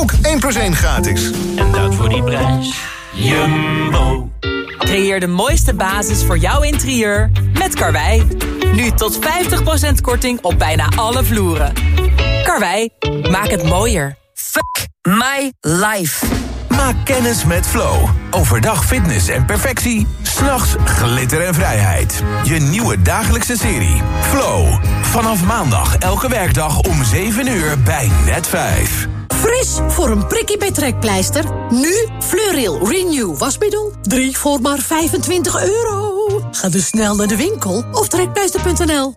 ook 1 plus 1 gratis. En dat voor die prijs. Jumbo. Creëer de mooiste basis voor jouw interieur met Karwei. Nu tot 50% korting op bijna alle vloeren. Karwei, maak het mooier. Fuck my life. Maak kennis met Flow. Overdag fitness en perfectie. S'nachts glitter en vrijheid. Je nieuwe dagelijkse serie. Flow. Vanaf maandag elke werkdag om 7 uur bij Net 5. Fris voor een prikkie bij trekpleister. Nu Fleuril Renew wasmiddel. 3 voor maar 25 euro. Ga dus snel naar de winkel of trekpleister.nl.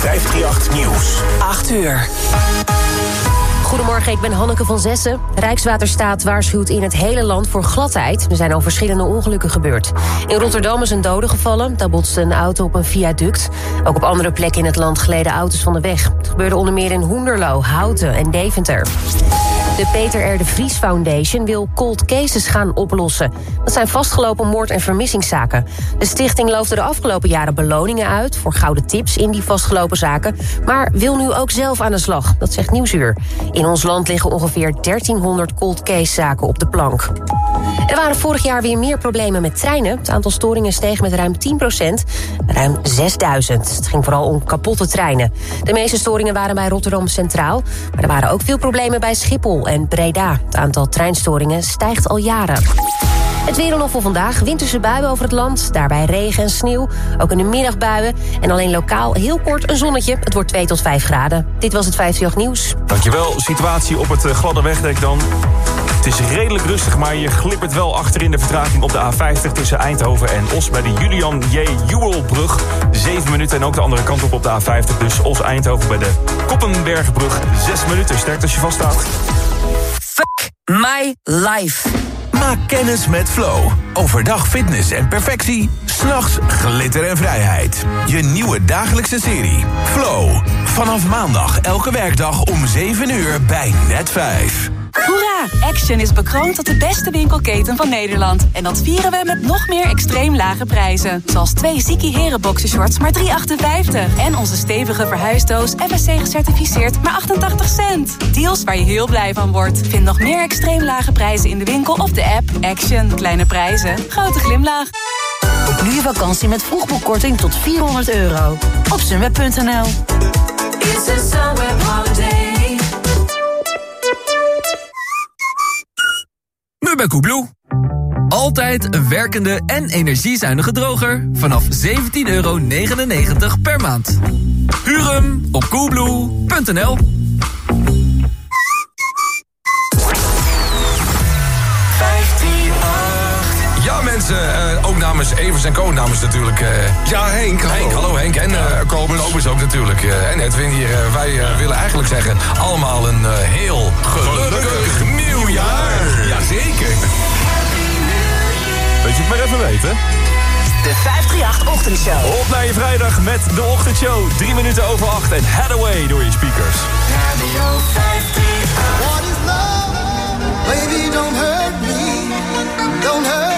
538 Nieuws. 8 uur. Goedemorgen, ik ben Hanneke van Zessen. Rijkswaterstaat waarschuwt in het hele land voor gladheid. Er zijn al verschillende ongelukken gebeurd. In Rotterdam is een dode gevallen. Daar botste een auto op een viaduct. Ook op andere plekken in het land gleden auto's van de weg. Het gebeurde onder meer in Hoenderloo, Houten en Deventer. De Peter R. de Vries Foundation wil cold cases gaan oplossen. Dat zijn vastgelopen moord- en vermissingszaken. De stichting loofde de afgelopen jaren beloningen uit... voor gouden tips in die vastgelopen zaken... maar wil nu ook zelf aan de slag, dat zegt Nieuwsuur. In ons land liggen ongeveer 1300 cold case zaken op de plank. Er waren vorig jaar weer meer problemen met treinen. Het aantal storingen steeg met ruim 10% ruim 6000. Het ging vooral om kapotte treinen. De meeste storingen waren bij Rotterdam Centraal... maar er waren ook veel problemen bij Schiphol en Breda. Het aantal treinstoringen stijgt al jaren. Het weer nog voor vandaag. Winterse buien over het land. Daarbij regen en sneeuw. Ook in de middag buien. En alleen lokaal heel kort een zonnetje. Het wordt 2 tot 5 graden. Dit was het 58 Nieuws. Dankjewel. Situatie op het eh, gladde wegdek dan. Het is redelijk rustig, maar je glippert wel achter in de vertraging op de A50... tussen Eindhoven en Os bij de Julian J. Juwelbrug. 7 minuten en ook de andere kant op op de A50. Dus Os-Eindhoven bij de Koppenbergbrug. 6 minuten. Sterk als je vaststaat. My life. Maak kennis met Flow. Overdag fitness en perfectie. S'nachts glitter en vrijheid. Je nieuwe dagelijkse serie. Flow. Vanaf maandag elke werkdag om 7 uur bij Net 5. Hoera! Action is bekroond tot de beste winkelketen van Nederland. En dat vieren we met nog meer extreem lage prijzen. Zoals twee Ziki Heren boxershorts maar 3,58. En onze stevige verhuisdoos FSC gecertificeerd maar 88 cent. Deals waar je heel blij van wordt. Vind nog meer extreem lage prijzen in de winkel of de app. Action. Kleine prijzen. Grote glimlach. Nu je vakantie met vroegboekkorting tot 400 euro. Op sunweb.nl bij Koebloe. Altijd een werkende en energiezuinige droger vanaf 17,99 euro per maand. Huur hem op koebloe.nl Ja mensen, uh, ook namens Evers en Co. Namens natuurlijk... Uh, ja, Henk. Hallo. Henk, hallo Henk. En uh, Kobus. Kobus ook natuurlijk. en Edwin hier. wij willen eigenlijk zeggen, allemaal een heel gelukkig nieuwjaar. Jazeker. Weet je het maar even weten? De 538-ochtendshow. Op naar je vrijdag met de ochtendshow. Drie minuten over acht en Hathaway door je speakers. Radio 538. What is love? Baby, don't hurt me. Don't hurt me.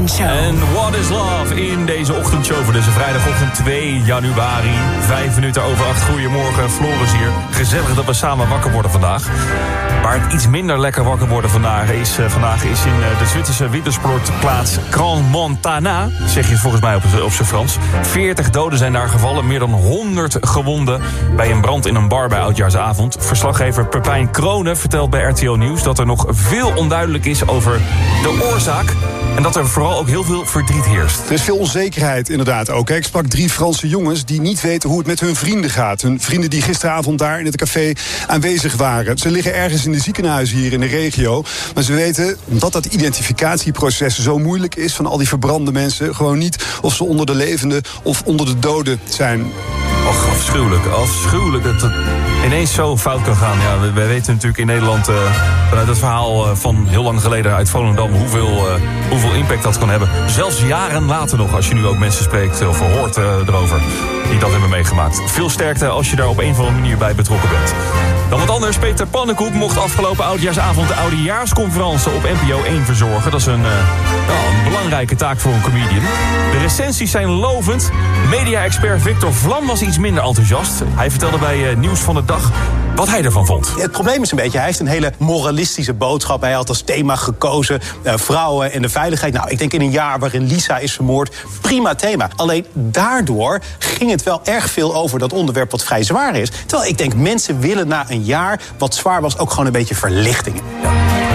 En what is love in deze ochtendshow voor deze vrijdagochtend 2 januari. Vijf minuten over acht. Goedemorgen, Floris hier. Gezellig dat we samen wakker worden vandaag. Waar het iets minder lekker wakker worden vandaag is, eh, vandaag is in eh, de Zwitserse wintersportplaats Grand Montana. Zeg je volgens mij op, op zijn Frans. 40 doden zijn daar gevallen, meer dan 100 gewonden bij een brand in een bar bij Oudjaarsavond. Verslaggever Pepijn Kronen vertelt bij RTO Nieuws dat er nog veel onduidelijk is over de oorzaak. En dat er vooral ook heel veel verdriet heerst. Er is veel onzekerheid inderdaad ook. Ik sprak drie Franse jongens die niet weten hoe het met hun vrienden gaat. Hun vrienden die gisteravond daar in het café aanwezig waren. Ze liggen ergens in de ziekenhuizen hier in de regio. Maar ze weten, omdat dat identificatieproces zo moeilijk is... van al die verbrande mensen, gewoon niet of ze onder de levenden of onder de doden zijn. Och, afschuwelijk, afschuwelijk dat het ineens zo fout kan gaan. Ja, we weten natuurlijk in Nederland eh, vanuit het verhaal eh, van heel lang geleden uit Volendam... Hoeveel, eh, hoeveel impact dat kan hebben. Zelfs jaren later nog, als je nu ook mensen spreekt of hoort erover... die dat hebben meegemaakt. Veel sterkte als je daar op een of andere manier bij betrokken bent. Dan wat anders, Peter Pannenkoek mocht afgelopen oudjaarsavond... de oudejaarsconferentie op NPO 1 verzorgen. Dat is een, nou, belangrijke taak voor een comedian. De recensies zijn lovend. Media-expert Victor Vlam was iets minder enthousiast. Hij vertelde bij eh, Nieuws van de Dag wat hij ervan vond. Het probleem is een beetje, hij heeft een hele moralistische boodschap. Hij had als thema gekozen eh, vrouwen en de veiligheid. Nou, ik denk in een jaar waarin Lisa is vermoord, prima thema. Alleen daardoor ging het wel erg veel over dat onderwerp wat vrij zwaar is. Terwijl ik denk, mensen willen na een jaar wat zwaar was ook gewoon een beetje verlichting.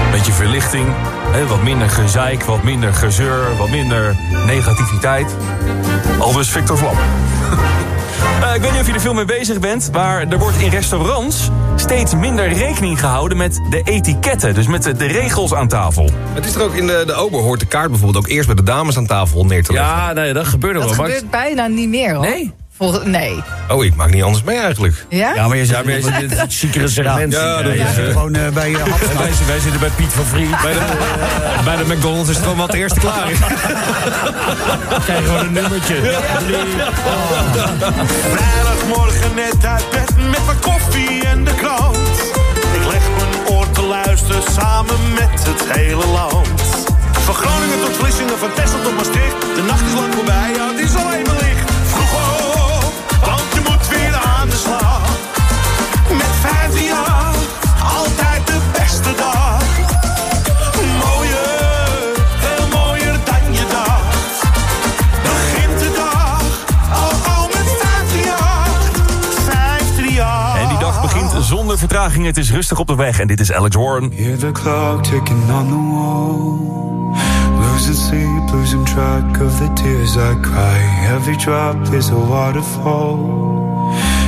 Een beetje verlichting, hè, wat minder gezeik, wat minder gezeur, wat minder negativiteit. Aldus Victor Vlam. Eh, ik weet niet of je er veel mee bezig bent, maar er wordt in restaurants steeds minder rekening gehouden met de etiketten. Dus met de, de regels aan tafel. Het is er ook in de, de ober hoort de kaart bijvoorbeeld ook eerst bij de dames aan tafel neer te leggen. Ja, nee, dat gebeurt Dat wel. Maar- gebeurt bijna niet meer, hoor. Nee? Volgens, nee. Oh, ik maak niet anders mee eigenlijk. Ja? Ja, maar je zit, in het ziekere segment. Ja, dat Ja, is, je eh, gewoon eh, bij je wij, zitten- wij zitten bij Piet van Vriend. Bij de, bij de McDonald's is het gewoon wat de eerste klaar is. Krijg gewoon een nummertje. Vrijdagmorgen net uit bed met wat koffie en de krant. Ik leg mijn oor te luisteren samen met het hele land. Van Groningen tot Vlissingen, van Texel tot Maastricht. De nacht is lang voorbij, ja het is al even licht. Vertraging. Het is rustig op de weg en dit is Alex Warren. Hear the clock ticking on the wall. Losing sleep, losing track of the tears I cry. Every drop is a waterfall.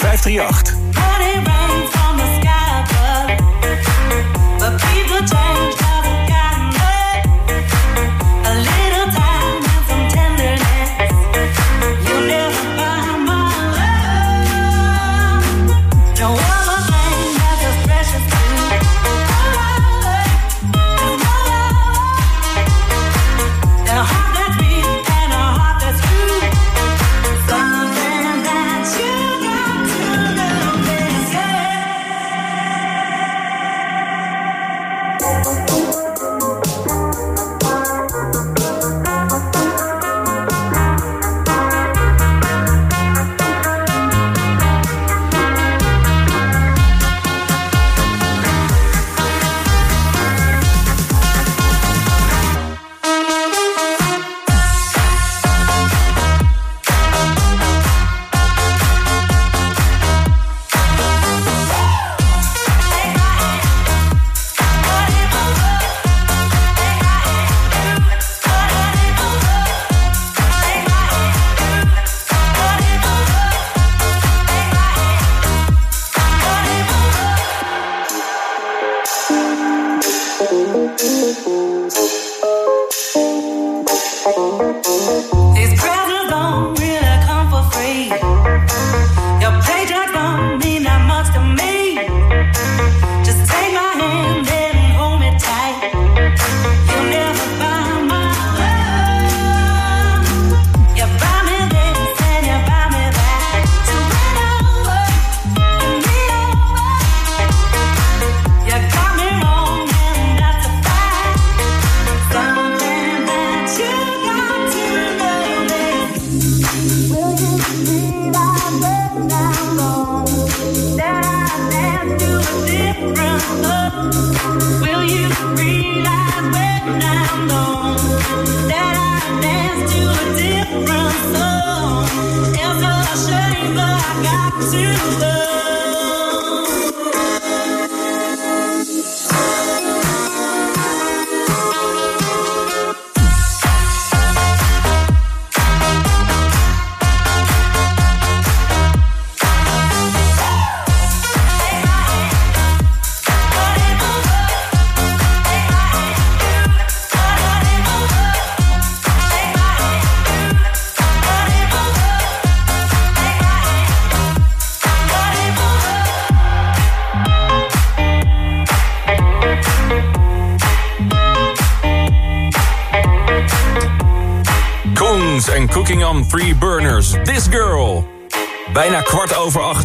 538.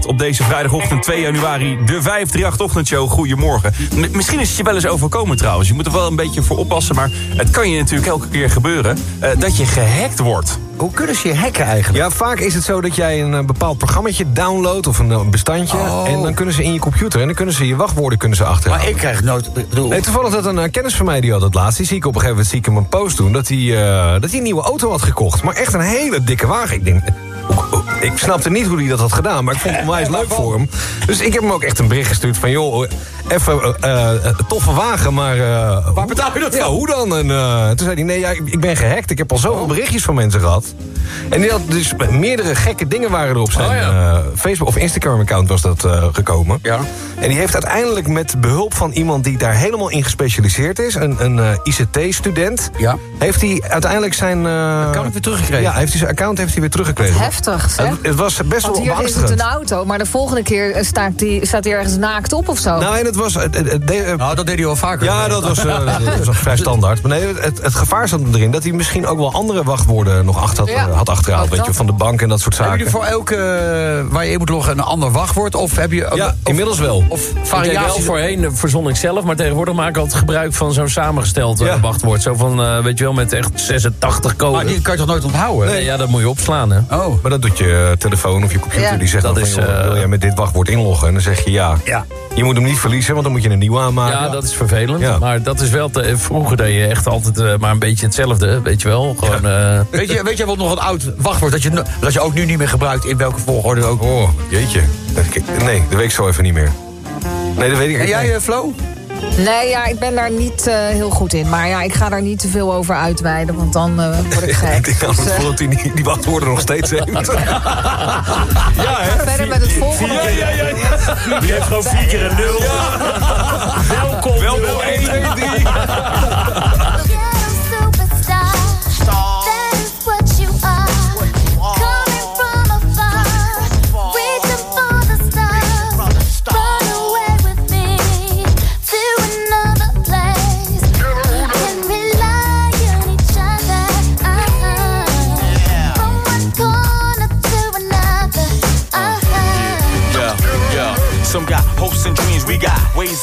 op deze vrijdagochtend 2 januari. De 538-ochtendshow. Goedemorgen. Misschien is het je wel eens overkomen trouwens. Je moet er wel een beetje voor oppassen. Maar het kan je natuurlijk elke keer gebeuren eh, dat je gehackt wordt. Hoe kunnen ze je hacken eigenlijk? Ja, vaak is het zo dat jij een eh, bepaald programmaatje downloadt of een eh, bestandje. En dan kunnen ze in je computer en dan kunnen ze je wachtwoorden kunnen ze achterhalen. Maar ik krijg nooit... bedoel- Nee, toevallig dat een eh, kennis van mij die had het laatst. Die zie ik op een gegeven moment zie ik hem een post doen. Dat hij, dat hij een nieuwe auto had gekocht. Maar echt een hele dikke wagen. Ik denk, ik snapte niet hoe hij dat had gedaan. Maar ik vond het onwijs leuk voor hem. Dus ik heb hem ook echt een bericht gestuurd van... joh, even eh, eh, toffe wagen, maar... eh, Waar betaal je dat Ja, hoe dan? En eh, toen zei hij, nee, ja, ik, ik ben gehackt. Ik heb al zoveel berichtjes van mensen gehad. En die had dus meerdere gekke dingen waren er op zijn Oh, ja. eh, Facebook of Instagram-account was dat eh, gekomen. Ja. En die heeft uiteindelijk met behulp van iemand die daar helemaal in gespecialiseerd is, een, een eh, ICT-student, Ja. heeft hij uiteindelijk zijn eh, Account weer teruggekregen? Ja, heeft hij zijn account heeft hij weer teruggekregen. Heftig, zeg. Het, het was best Want wel hier is het een auto, maar de volgende keer staat die, staat hij ergens naakt op of zo. Nou, en het het was... Het, het- het- de- Nou, dat deed hij wel vaker. ja, dat was, eh, dat was vrij standaard. Maar nee, het, het gevaar zat erin dat hij misschien ook wel andere wachtwoorden nog achter had, Ja. had achterhaald. Weet je, dat. van de bank en dat soort Hebben zaken. jullie voor elke eh, waar je in moet loggen een ander wachtwoord? Of heb je... Ja, of- inmiddels wel. Of variaties? voorheen eh, verzon ik zelf, maar tegenwoordig maak ik altijd gebruik van zo'n samengesteld eh, Ja. wachtwoord. Zo van, eh, weet je wel, met echt 86 codes. Maar die kan je toch nooit onthouden? Nee, ja, dat moet je opslaan, hè. Oh. Maar dat doet je eh, telefoon of je computer. Ja. Die zegt Dat dan van, joh, eh, wil jij met dit wachtwoord inloggen? En dan zeg je ja. Ja. Je moet hem niet verliezen, want dan moet je een nieuwe aanmaken. Ja, dat is vervelend. Ja. Maar dat is wel... Te, vroeger deed je echt altijd eh, maar een beetje hetzelfde, weet je wel. Gewoon... eh, Weet je, weet je wat nog een oud wachtwoord dat je, dat je ook nu niet meer gebruikt in welke volgorde ook? Oh, jeetje. Nee, dat weet ik zo even niet meer. Nee, dat weet ik En jij, eh, Flo? Nee, ja, ik ben daar niet eh, heel goed in. Maar ja, ik ga daar niet te veel over uitweiden, want dan eh, word ik gek. Ik denk Dus, eh, dat hij die, die wachtwoorden nog steeds heeft. ja, hè? verder met het volgende. Ja, ja, ja. ja. Die heeft gewoon vier keer een nul. Welkom. Welkom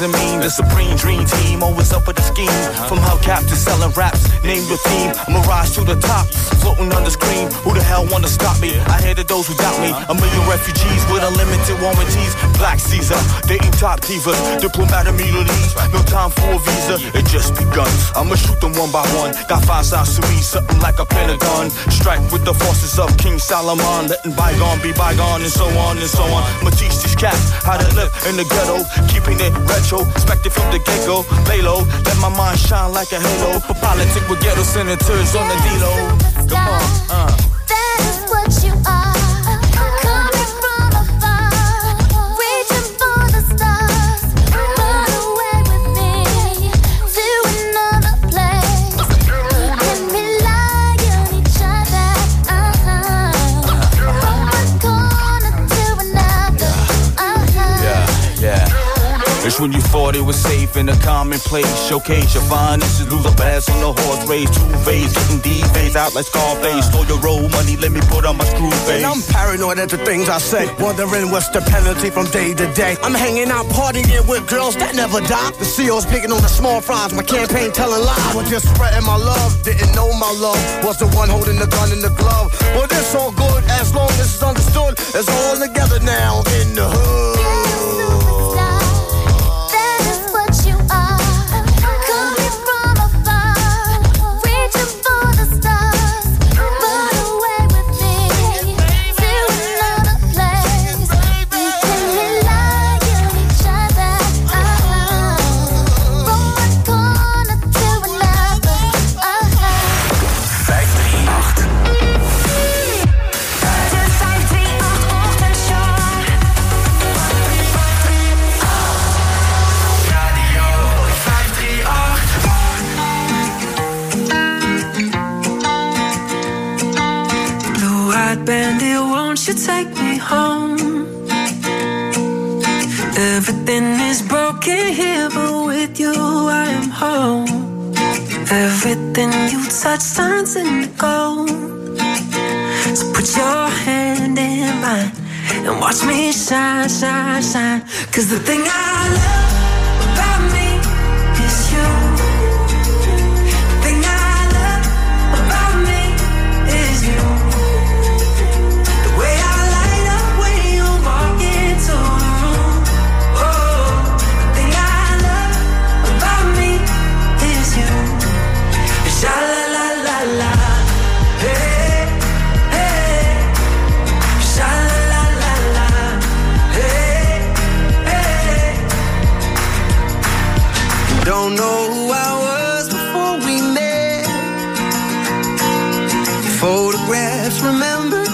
got mean. The supreme dream team, always up with the scheme. Uh-huh. From hubcap to selling raps, name your theme. A mirage to the top, floating on the screen. Who the hell wanna stop me? I hated those who doubt me. Uh-huh. A million refugees with unlimited warranties. Black Caesar, dating top divas, diplomatic immunities. No time for a visa, it just begun. I'ma shoot them one by one. Got five sides to me, something like a pentagon. Strike with the forces of King Solomon, letting bygone be bygone, and so on and so on. I'ma teach these cats how to live in the ghetto, keeping it retro, expected from the get-go. Lay low, let my mind shine like a halo. For politics with ghetto senators on the D-Lo. Come on, uh. When you thought it was safe in a commonplace. Showcase your and lose a pass on the horse race. Two phase, getting D phase out like Scarface. Stole your roll money, let me put on my screw face. And I'm paranoid at the things I say. Wondering what's the penalty from day to day. I'm hanging out partying with girls that never die. The CEO's picking on the small fries. My campaign telling lies. Was just spreading my love. Didn't know my love. Was the one holding the gun in the glove. Well, this all good as long as it's understood. It's all together now in the hood. Shine, shine. Cause the thing I love photographs, remember?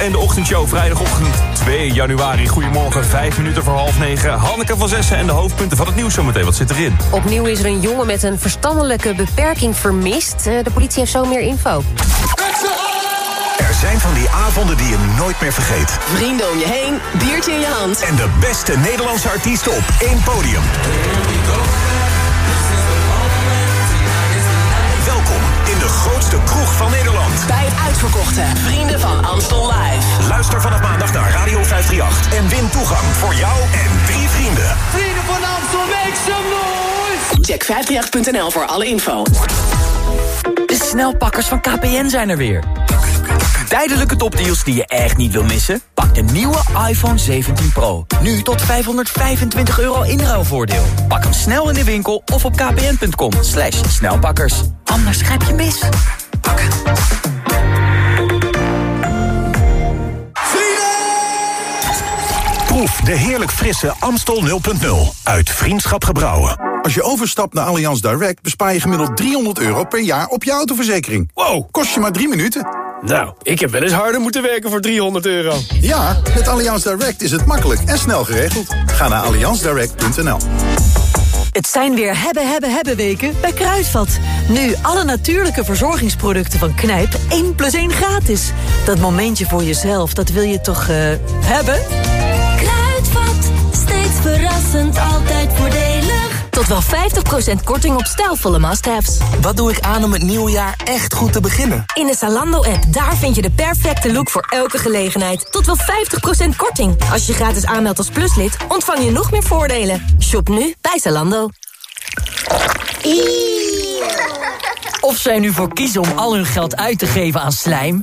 en de ochtendshow vrijdagochtend 2 januari. Goedemorgen, 5 minuten voor half 9. Hanneke van Zessen en de hoofdpunten van het nieuws zometeen. Wat zit erin? Opnieuw is er een jongen met een verstandelijke beperking vermist. Eh, de politie heeft zo meer info. Er zijn van die avonden die je nooit meer vergeet. Vrienden om je heen, biertje in je hand. En de beste Nederlandse artiesten op één podium. grootste kroeg van Nederland. Bij het uitverkochte Vrienden van Amstel Live. Luister vanaf maandag naar Radio 538 en win toegang voor jou en drie vrienden. Vrienden van Amstel, make some noise! Check 538.nl voor alle info. De snelpakkers van KPN zijn er weer. Tijdelijke topdeals die je echt niet wil missen. De nieuwe iPhone 17 Pro. Nu tot 525 euro inruilvoordeel. Pak hem snel in de winkel of op kpn.com. Slash snelpakkers. Anders grijp je mis. Proef de heerlijk frisse Amstel 0.0 uit Vriendschap Gebrouwen. Als je overstapt naar Allianz Direct bespaar je gemiddeld 300 euro per jaar op je autoverzekering. Wow, kost je maar drie minuten. Nou, ik heb wel eens harder moeten werken voor 300 euro. Ja, met Allianz Direct is het makkelijk en snel geregeld. Ga naar allianzdirect.nl. Het zijn weer hebben, hebben, hebben weken bij Kruidvat. Nu alle natuurlijke verzorgingsproducten van Knijp 1 plus 1 gratis. Dat momentje voor jezelf, dat wil je toch eh, hebben? Kruidvat, steeds verrassend, altijd voordelig. Tot wel 50% korting op stijlvolle must-haves. Wat doe ik aan om het nieuwe jaar echt goed te beginnen? In de Zalando-app, daar vind je de perfecte look voor elke gelegenheid. Tot wel 50% korting. Als je gratis aanmeldt als pluslid, ontvang je nog meer voordelen. Shop nu bij Zalando. Of zij nu voor kiezen om al hun geld uit te geven aan slijm...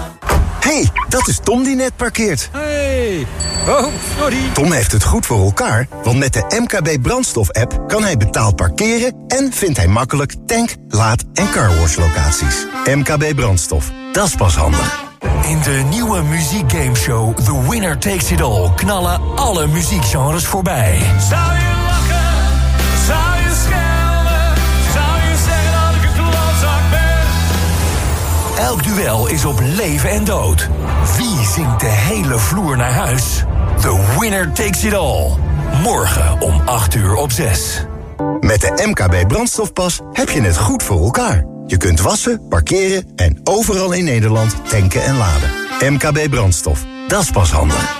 Hey, dat is Tom die net parkeert. Hey. Oh, sorry. Tom heeft het goed voor elkaar, want met de MKB brandstof-app... kan hij betaald parkeren en vindt hij makkelijk tank, laad- en carwash locaties. MKB brandstof, dat is pas handig. In de nieuwe muziekgameshow The Winner Takes It All... knallen alle muziekgenres voorbij. Zou je Elk duel is op leven en dood. Wie zingt de hele vloer naar huis? The Winner Takes It All. Morgen om 8 uur op 6. Met de MKB brandstofpas heb je het goed voor elkaar. Je kunt wassen, parkeren en overal in Nederland tanken en laden. MKB brandstof, dat is pas handig.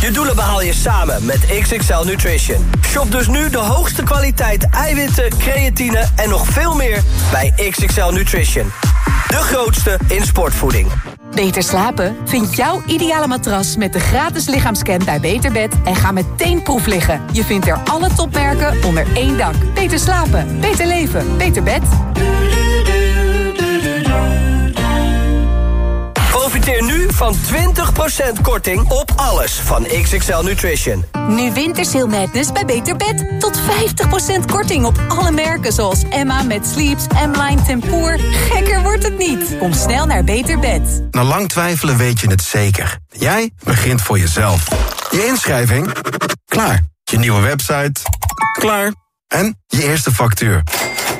Je doelen behaal je samen met XXL Nutrition. Shop dus nu de hoogste kwaliteit eiwitten, creatine en nog veel meer bij XXL Nutrition. De grootste in sportvoeding. Beter slapen? Vind jouw ideale matras met de gratis lichaamscan bij Beterbed en ga meteen proef liggen. Je vindt er alle topmerken onder één dak. Beter slapen, beter leven, beter bed. Van 20% korting op alles van XXL Nutrition. Nu Wintersale Madness bij Beter Bed. Tot 50% korting op alle merken zoals Emma met Sleeps, M-Line Tempoor. Gekker wordt het niet. Kom snel naar Beter Bed. Na lang twijfelen weet je het zeker. Jij begint voor jezelf. Je inschrijving? Klaar. Je nieuwe website? Klaar. En je eerste factuur?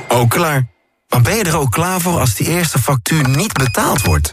Ook klaar. Maar ben je er ook klaar voor als die eerste factuur niet betaald wordt?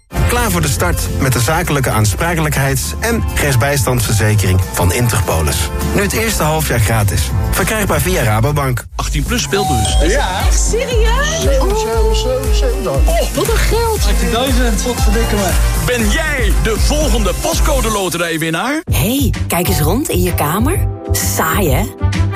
Klaar voor de start met de zakelijke aansprakelijkheids- en rechtsbijstandsverzekering van Interpolis. Nu het eerste halfjaar gratis. Verkrijgbaar via Rabobank. 18 plus speelbus. Ja. Echt serieus? Oh, wat een geld. 18.000. Wat verdikken me. Ben jij de volgende postcode loterijwinnaar? hey, kijk eens rond in je kamer. Saai, hè?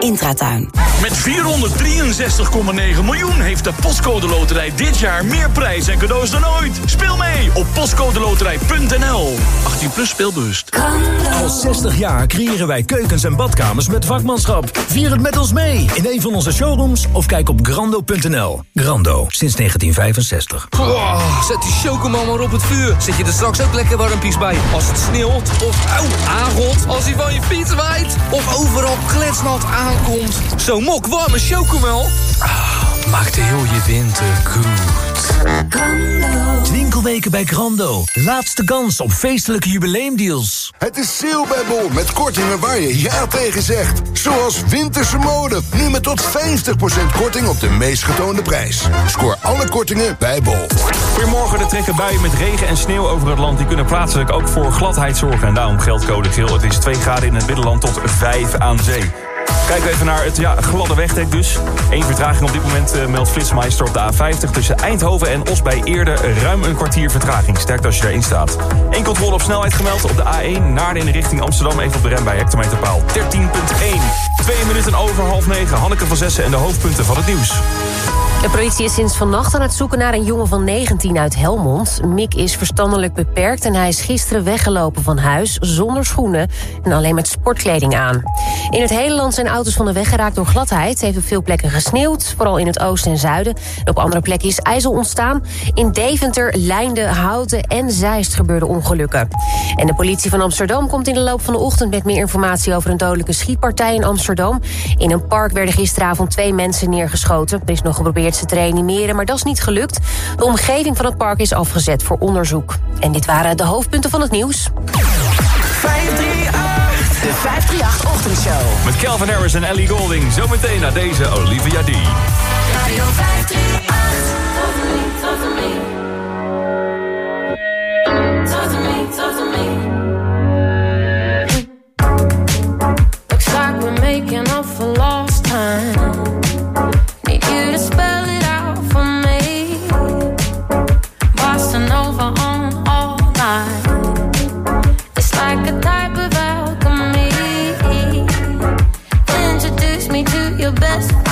Intratuin. Met 463,9 miljoen heeft de Postcode Loterij dit jaar meer prijs en cadeaus dan ooit. Speel mee op postcodeloterij.nl. 18 plus speelbewust. Al 60 jaar creëren wij keukens en badkamers met vakmanschap. Vier het met ons mee in een van onze showrooms of kijk op grando.nl. Grando, sinds 1965. Oh, zet die chocomel maar op het vuur. Zet je er straks ook lekker warmpies bij. Als het sneeuwt of auw, aangot. Als hij van je fiets waait. Of overal kletsnat aankomt. Zo'n mok warme chocomel. Ah, maakt heel je winter goed. Winkelweken bij Grando. Laatste kans op feestelijke jubileumdeals. Het is sale bij Bol met kortingen waar je ja tegen zegt. Zoals winterse mode. Nu met tot 50% korting op de meest getoonde prijs. Scoor alle kortingen bij Bol. Goedemorgen, er trekken buien met regen en sneeuw over het land. Die kunnen plaatselijk ook voor gladheid zorgen. En daarom geldt code geel. Het is 2 graden in het binnenland tot 5 aan zee. Kijken we even naar het ja, gladde wegdek dus. Eén vertraging op dit moment uh, meldt Flitsmeister op de A50... tussen Eindhoven en Os bij Eerde ruim een kwartier vertraging. Sterk als je daarin staat. Eén controle op snelheid gemeld op de A1... naar in richting Amsterdam, even op de rem bij hectometerpaal 13.1. Twee minuten over half negen. Hanneke van Zessen en de hoofdpunten van het nieuws. De politie is sinds vannacht aan het zoeken naar een jongen van 19 uit Helmond. Mick is verstandelijk beperkt en hij is gisteren weggelopen van huis... zonder schoenen en alleen met sportkleding aan. In het hele land zijn auto's van de weg geraakt door gladheid. Heeft veel plekken gesneeuwd, vooral in het oosten en zuiden. op andere plekken is ijzel ontstaan. In Deventer, Leinden, Houten en Zeist gebeurden ongelukken. En de politie van Amsterdam komt in de loop van de ochtend... met meer informatie over een dodelijke schietpartij in Amsterdam. In een park werden gisteravond twee mensen neergeschoten. Er is nog geprobeerd ze te reanimeren, maar dat is niet gelukt. De omgeving van het park is afgezet voor onderzoek. En dit waren de hoofdpunten van het nieuws. 538, de 538-ochtendshow. Met Calvin Harris en Ellie Golding. Zometeen naar deze Olivia D. Radio 538. Me to your best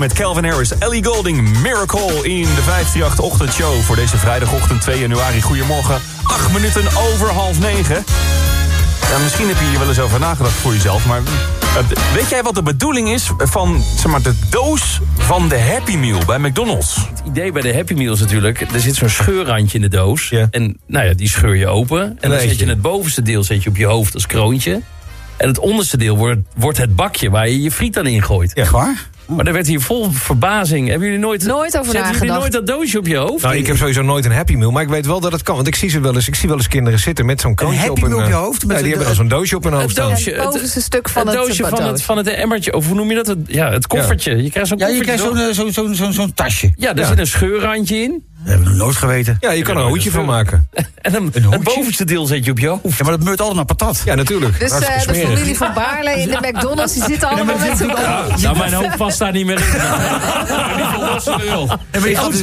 met Calvin Harris, Ellie Golding, Miracle in de 538 ochtendshow voor deze vrijdagochtend 2 januari. Goedemorgen, 8 minuten over half 9. Ja, misschien heb je hier wel eens over nagedacht voor jezelf, maar eh, weet jij wat de bedoeling is van zeg maar, de doos van de Happy Meal bij McDonald's? Het idee bij de Happy Meal is natuurlijk... er zit zo'n scheurrandje in de doos. En nou ja, die scheur je open. En dan zet je het bovenste deel zet je op je hoofd als kroontje. En het onderste deel wordt, wordt het bakje waar je je friet dan ingooit. Echt waar? Maar daar werd hier vol verbazing. Hebben jullie nooit... Nooit over zetten jullie nagedacht. nooit dat doosje op je hoofd? Nou, ik heb sowieso nooit een Happy Meal, maar ik weet wel dat het kan. Want ik zie ze wel eens, ik zie wel eens kinderen zitten met zo'n kroontje Happy op hun... Meal op je eh, hoofd? Ja, die een- hebben dan zo'n doosje op hun hoofd Het doosje, Het bovenste stuk van het doosje van het, van het emmertje, of hoe noem je dat? Het, ja, het koffertje. Je krijgt zo'n Ja, je koffertje. krijgt zo'n eh, zo'n zo'n zo'n tasje. Ja, daar Ja. zit een scheurrandje in. Dat hebben we nog nooit geweten. Ja, je kan er een hoedje van maken. En dan, het bovenste deel zet je op je hoofd. Ja, maar dat meurt altijd naar patat. Ja, natuurlijk. Dus eh, de familie van Baarle in de McDonald's, die zitten allemaal met z'n Nou, mijn hoofd past daar niet meer in. Die volwassenen wel. Je gaat, dus-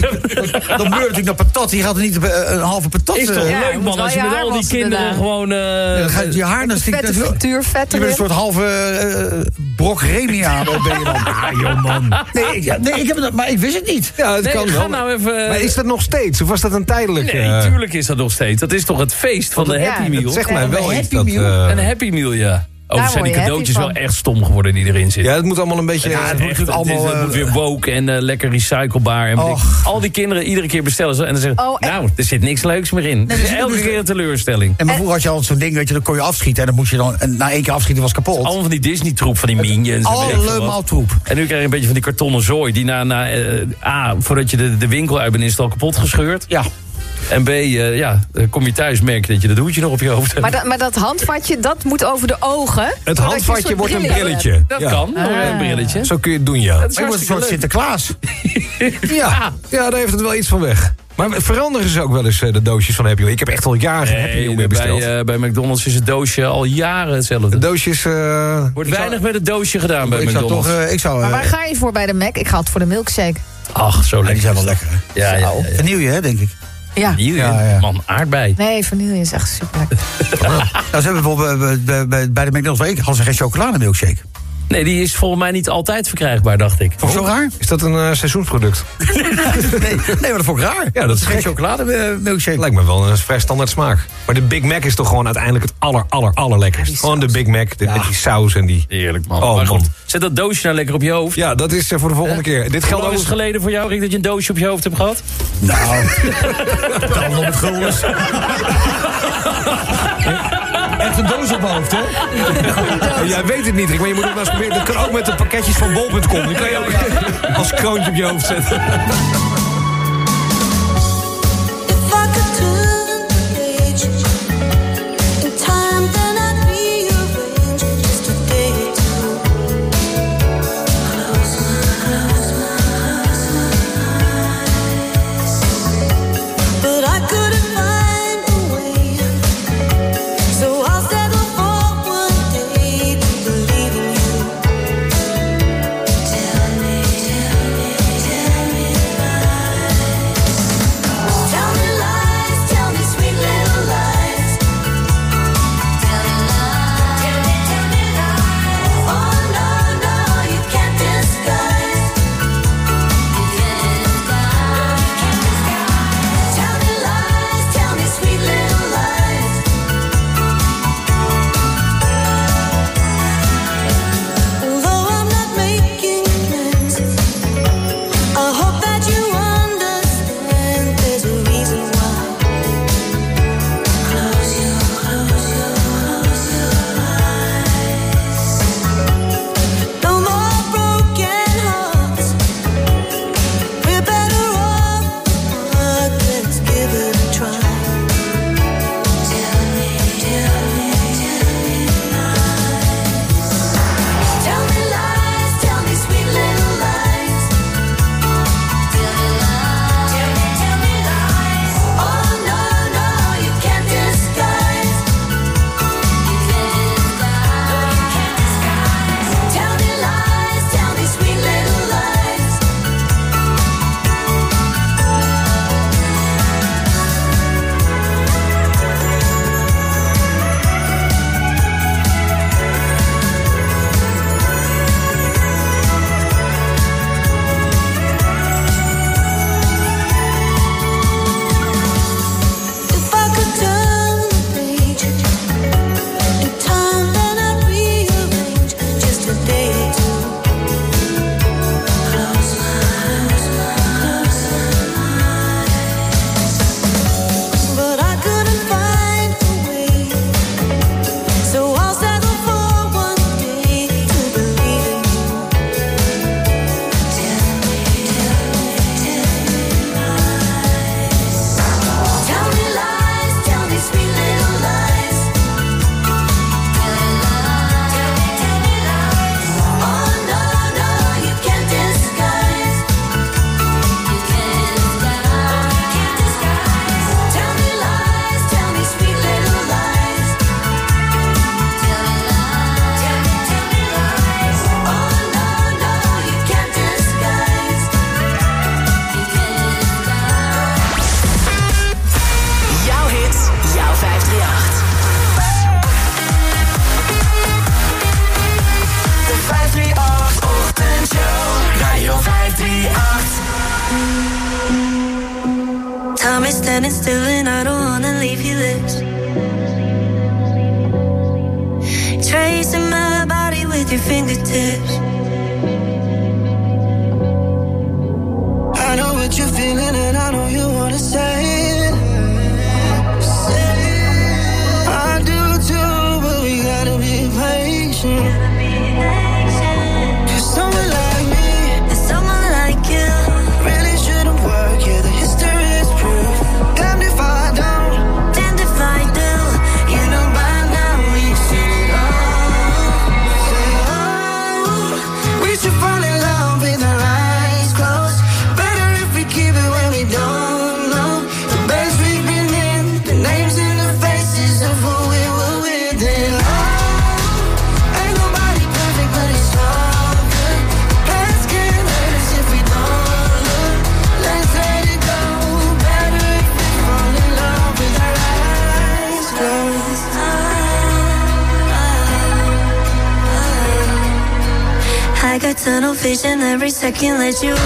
dan meurt natuurlijk naar patat. Je gaat er niet eh, een halve patat... Is toch eh, leuk, man, als je met al die kinderen gewoon... eh, Ja, dan gaat je haar dan Vette Je bent een soort halve eh, brok remia ben je dan. Ah, joh, man. Nee, ik, ja, nee ik heb het, maar ik wist het niet. Ja, het Nee, kan ga wel. nou even... Maar is dat nog steeds? Of was dat een tijdelijk... Nee, eh, tuurlijk is dat nog steeds. Dat is toch het feest van de Happy Meal? zegt mij wel. Happy Dat, Meal? eh, Een Happy Meal, ja. Overigens zijn die cadeautjes wel echt stom geworden die erin zitten. ja, het moet allemaal een beetje... Ja, het moet het, is- allemaal... het moet eh, weer woke en eh, lekker recyclebaar. En ik- al die kinderen iedere keer bestellen ze en dan zeggen Oh, en- nou, er zit niks leuks meer in. zit elke dus- keer een teleurstelling. En maar vroeger had je altijd zo'n ding, weet je, dan kon je afschieten. En dan moest je dan, en na één keer afschieten was kapot. Allemaal van die Disney-troep, van die minions. Allemaal troep. En nu krijg je een beetje van die kartonnen zooi. Die na, na eh, A, voordat je de, de winkel uit bent, is het al kapot gescheurd. Ja. En B, eh, ja, dan kom je thuis, merk je dat je dat hoedje nog op je hoofd hebt. Maar dat, maar dat handvatje, dat moet over de ogen. Het je een handvatje wordt een brilletje hebt. dat Ja. kan, hoor, een brilletje. Zo kun je het doen, ja. Dat is Maar je wordt een soort hartstikke leuk. Sinterklaas. Ja, ja daar heeft het wel iets van weg. Maar veranderen ze ook wel eens eh, de doosjes van Happy Meal? Ik heb echt al jaren Happy Meal meer besteld. bij, eh, bij McDonald's is het doosje al jaren hetzelfde. De doosjes... eh, Wordt weinig met het doosje gedaan bij Ik zou McDonald's. toch... eh, ik zou, Maar eh, waar ga je voor bij de Mac? Ik ga altijd voor de milkshake. Ach, zo lekker. die zijn wel is lekker, hè? Ja, ja, ja. ja. Vanille, hè, denk ik. Ja. Ja, ja. man, aardbei. Nee, vanille is echt super lekker. Nou, ze hebben bijvoorbeeld bij, bij, bij, de McDonald's ik hadden ze geen chocolademilkshake. Nee, die is volgens mij niet altijd verkrijgbaar, dacht ik. Vond je zo raar? Is dat een eh, seizoensproduct? nee, nee, maar dat vond ik raar. Ja, dat is geen chocolademilkshake. Lijkt me wel een vrij standaard smaak. Maar de Big Mac is toch gewoon uiteindelijk het aller, aller, allerlekkerst. gewoon de Big Mac, de, met die saus en die... Heerlijk, man. Oh, maar man. goed, zet dat doosje nou lekker op je hoofd. Ja, dat is eh, voor de volgende keer. Dit Hoe geldt lang is het ook... geleden voor jou, Rick, dat je een doosje op je hoofd hebt gehad? Nou, dan nog het guldens. Echt een doos op mijn hoofd, hè? Ja, Jij weet het niet, Rick, maar je moet het maar eens proberen. Dat kan ook met de pakketjes van bol.com. Die kan je ook als kroontje op je hoofd zetten. I can't let you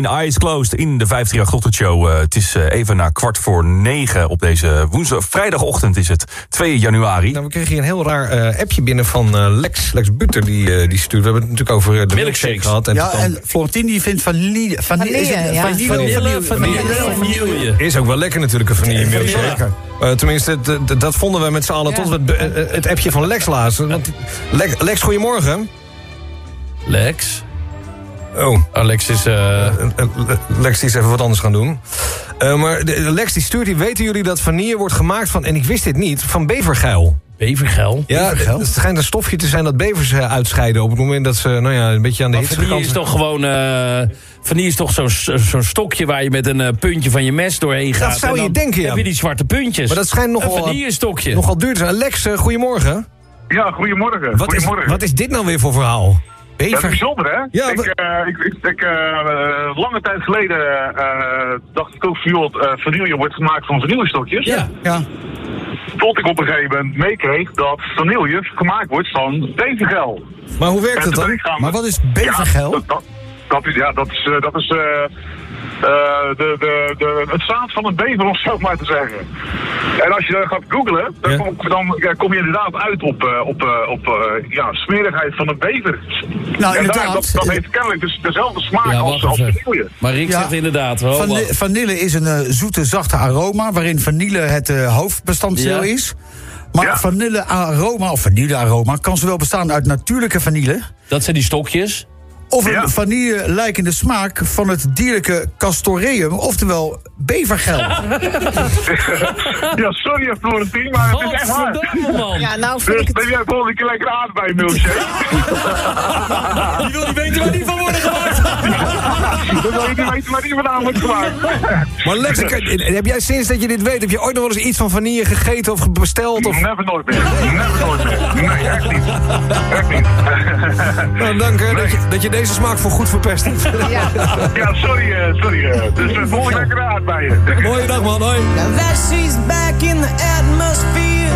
En Eyes Closed in de 538 ochtendshow. Eh, het is eh, even na kwart voor negen op deze woensdag. Vrijdagochtend is het 2 januari. Nou, we kregen hier een heel raar eh, appje binnen van eh, Lex. Lex Butter die, die stuurt. We hebben het natuurlijk over de milkshake gehad. ja, toen- en Florentien die vindt vanille... Vanille, is het, ja. vanille, Vanille, vanille, vanille. Is ook wel lekker natuurlijk, een vanille milkshake. Eh, tenminste, dat vonden we met z'n allen tot we het, het appje van Lex. Want, Lex, Lex, goedemorgen. Lex? Oh. Alex is... Eh, Lex die is even wat anders gaan doen. Eh, maar de- Lex die stuurt, die weten jullie dat vanille wordt gemaakt van... en ik wist dit niet, van bevergeil. Bevergeil? Ja, het schijnt een stofje te zijn dat bevers eh, uitscheiden... op het moment dat ze nou ja, een beetje aan de Maar hitte vanille is toch gewoon... eh vanille is toch zo'n zo'n stokje waar je met een eh, puntje van je mes doorheen gaat. zou en je dan denken, ja. heb je die zwarte puntjes. Maar dat schijnt nogal, Een vanille stokje. nogal duur te zijn. Lex, eh, goedemorgen. Ja, goedemorgen. Wat is, goedemorgen. wat is dit nou weer voor verhaal? Dat is Bever... bijzonder, hè? Ja, ik, eh, ik, ik, ik, eh, lange tijd geleden eh, dacht ik ook van, joh, vanille wordt gemaakt van vanillestokjes. Ja. ja. Tot ik op een gegeven moment meekreeg dat vanille gemaakt wordt van bevergel. Maar hoe werkt ben dan? Maar wat is bevergel? Ja, dat, dat, dat is, ja, dat is, dat is de, de, de, het zaad van een bever, om zo maar te zeggen. En als je dan gaat googlen, dan, kom, dan ja, kom je inderdaad uit op, eh, op, eh, op eh, ja, smerigheid van een bever. Nou, en daar, inderdaad. dat, dat heeft kennelijk dus dezelfde smaak Ja, als, als vanille. Maar Rick Ja. zegt inderdaad... Oh, Vanille, is een eh, zoete, zachte aroma... waarin vanille het eh, hoofdbestanddeel Ja. is. Maar vanille aroma, of vanille aroma... kan zowel bestaan uit natuurlijke vanille... Dat zijn die stokjes. Of een vanille lijkende smaak van het dierlijke castoreum... oftewel bevergel. ja, sorry Florentien, maar het is echt man. Ja, nou vind Dus ik ben jij volgende keer lekker aardbei milkshake? Je wil niet weten waar die van worden gemaakt. Dan wil je niet weten waar die vandaan wordt gemaakt. Maar Lex, heb jij sinds dat je dit weet... heb je ooit nog wel eens iets van vanille gegeten of besteld? Of... Never nooit meer. Never nooit meer. Nee, echt niet. Echt niet. Nou, dank hè, dat, je, dat je deze smaak voor goed verpest hebt. Ja, sorry, eh, sorry. eh. Dus uh, volgende keer lekker aardbeien. Mooie dag man, hoi. Now that she's back in the atmosphere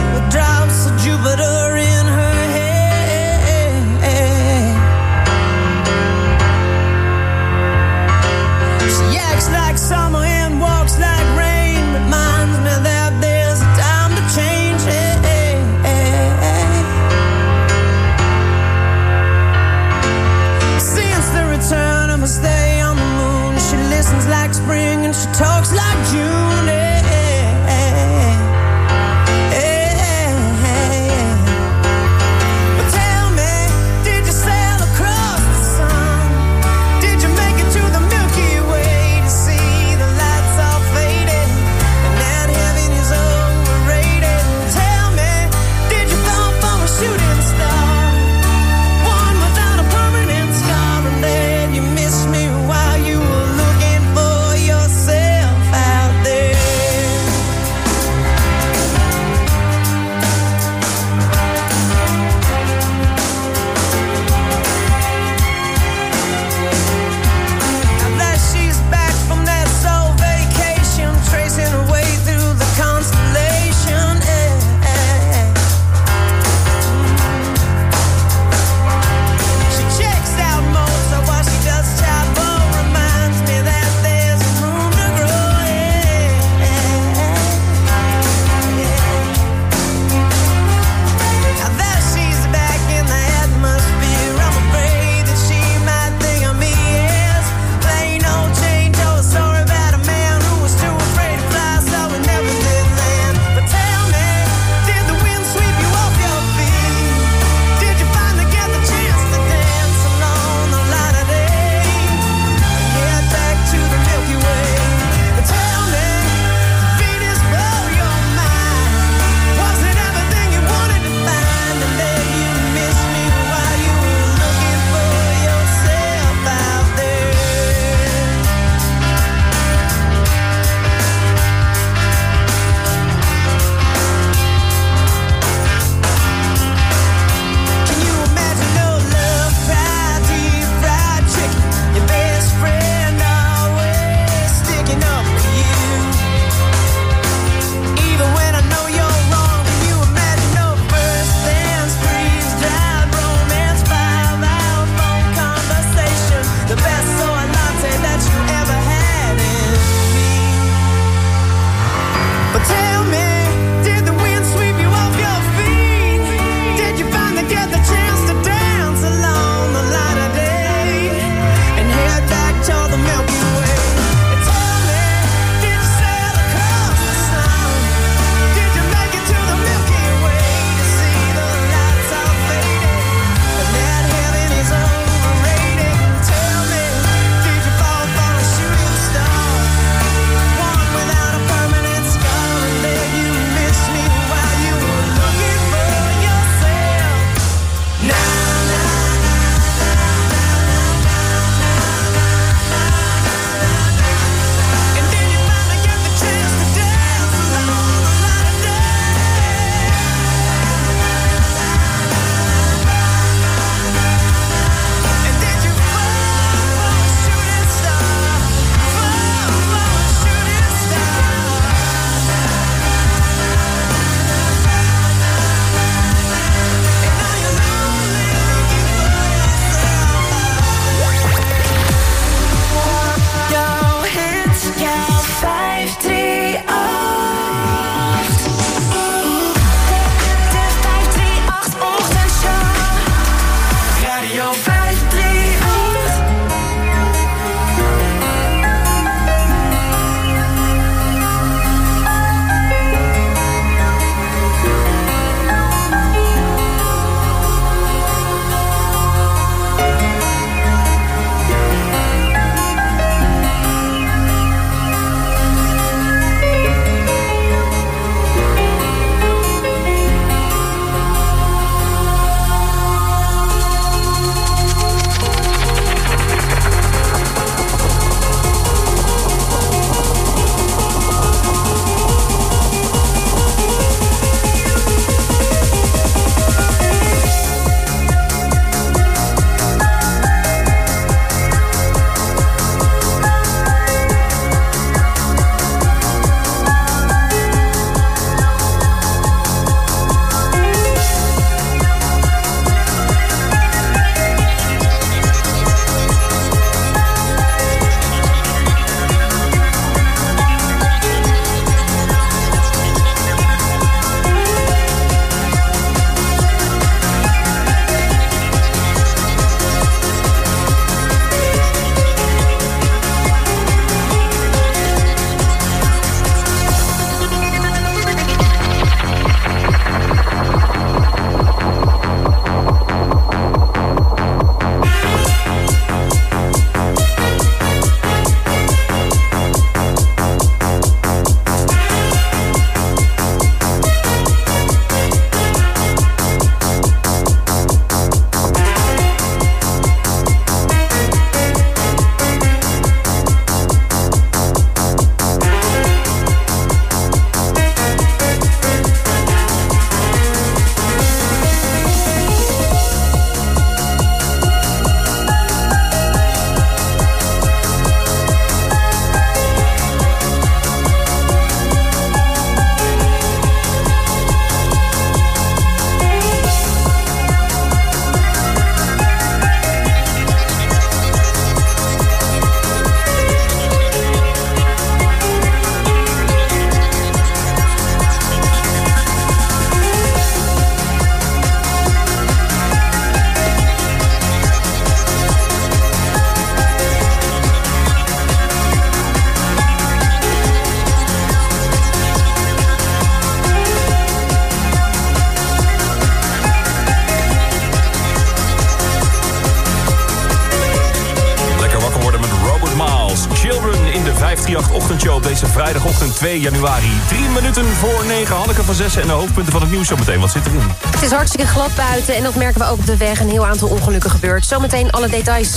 2 januari. Drie minuten voor 9. Hanneke van Zessen en de hoofdpunten van het nieuws zometeen. Wat zit erin? Het is hartstikke glad buiten en dat merken we ook op de weg. Een heel aantal ongelukken gebeurt. Zometeen alle details.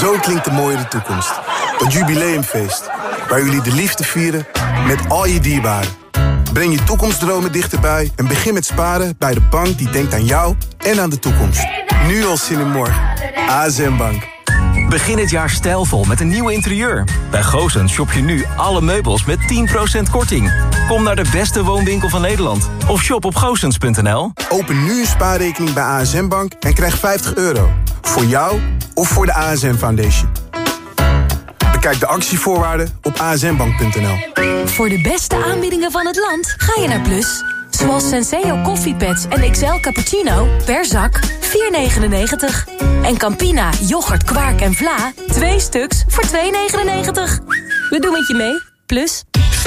Zo klinkt de mooie toekomst. Het jubileumfeest. Waar jullie de liefde vieren met al je dierbaren. Breng je toekomstdromen dichterbij en begin met sparen bij de bank die denkt aan jou en aan de toekomst. Nu al zin in morgen. ASM Bank. Begin het jaar stijlvol met een nieuw interieur. Bij Goosens shop je nu alle meubels met 10% korting. Kom naar de beste woonwinkel van Nederland. Of shop op goosens.nl. Open nu een spaarrekening bij ASM Bank en krijg 50 euro. Voor jou of voor de ASM Foundation. Bekijk de actievoorwaarden op asmbank.nl. Voor de beste aanbiedingen van het land ga je naar Plus. Zoals Senseo koffiepads en XL cappuccino per zak 4,99. En Campina, yoghurt, kwark en vla 2 stuks voor 2,99. We doen het je mee, Plus.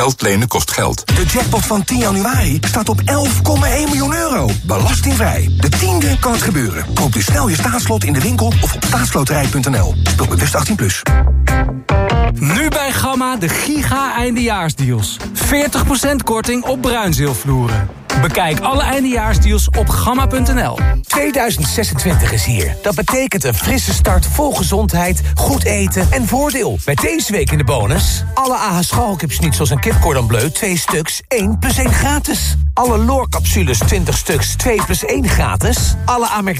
Geld lenen kost geld. De jackpot van 10 januari staat op 11,1 miljoen euro. Belastingvrij. De tiende kan het gebeuren. Koop dus snel je staatslot in de winkel of op staatsloterij.nl. Speel bewust 18+. Plus. Nu bij Gamma de giga eindejaarsdeals. 40% korting op bruinzeelvloeren. Bekijk alle eindejaarsdeals op gamma.nl. 2026 is hier. Dat betekent een frisse start vol gezondheid, goed eten en voordeel. Met deze week in de bonus... alle AH schalkipsnitzels en kipcordon bleu 2 stuks 1 plus 1 gratis. Alle loorcapsules 20 stuks 2 plus 1 gratis. Alle Amerk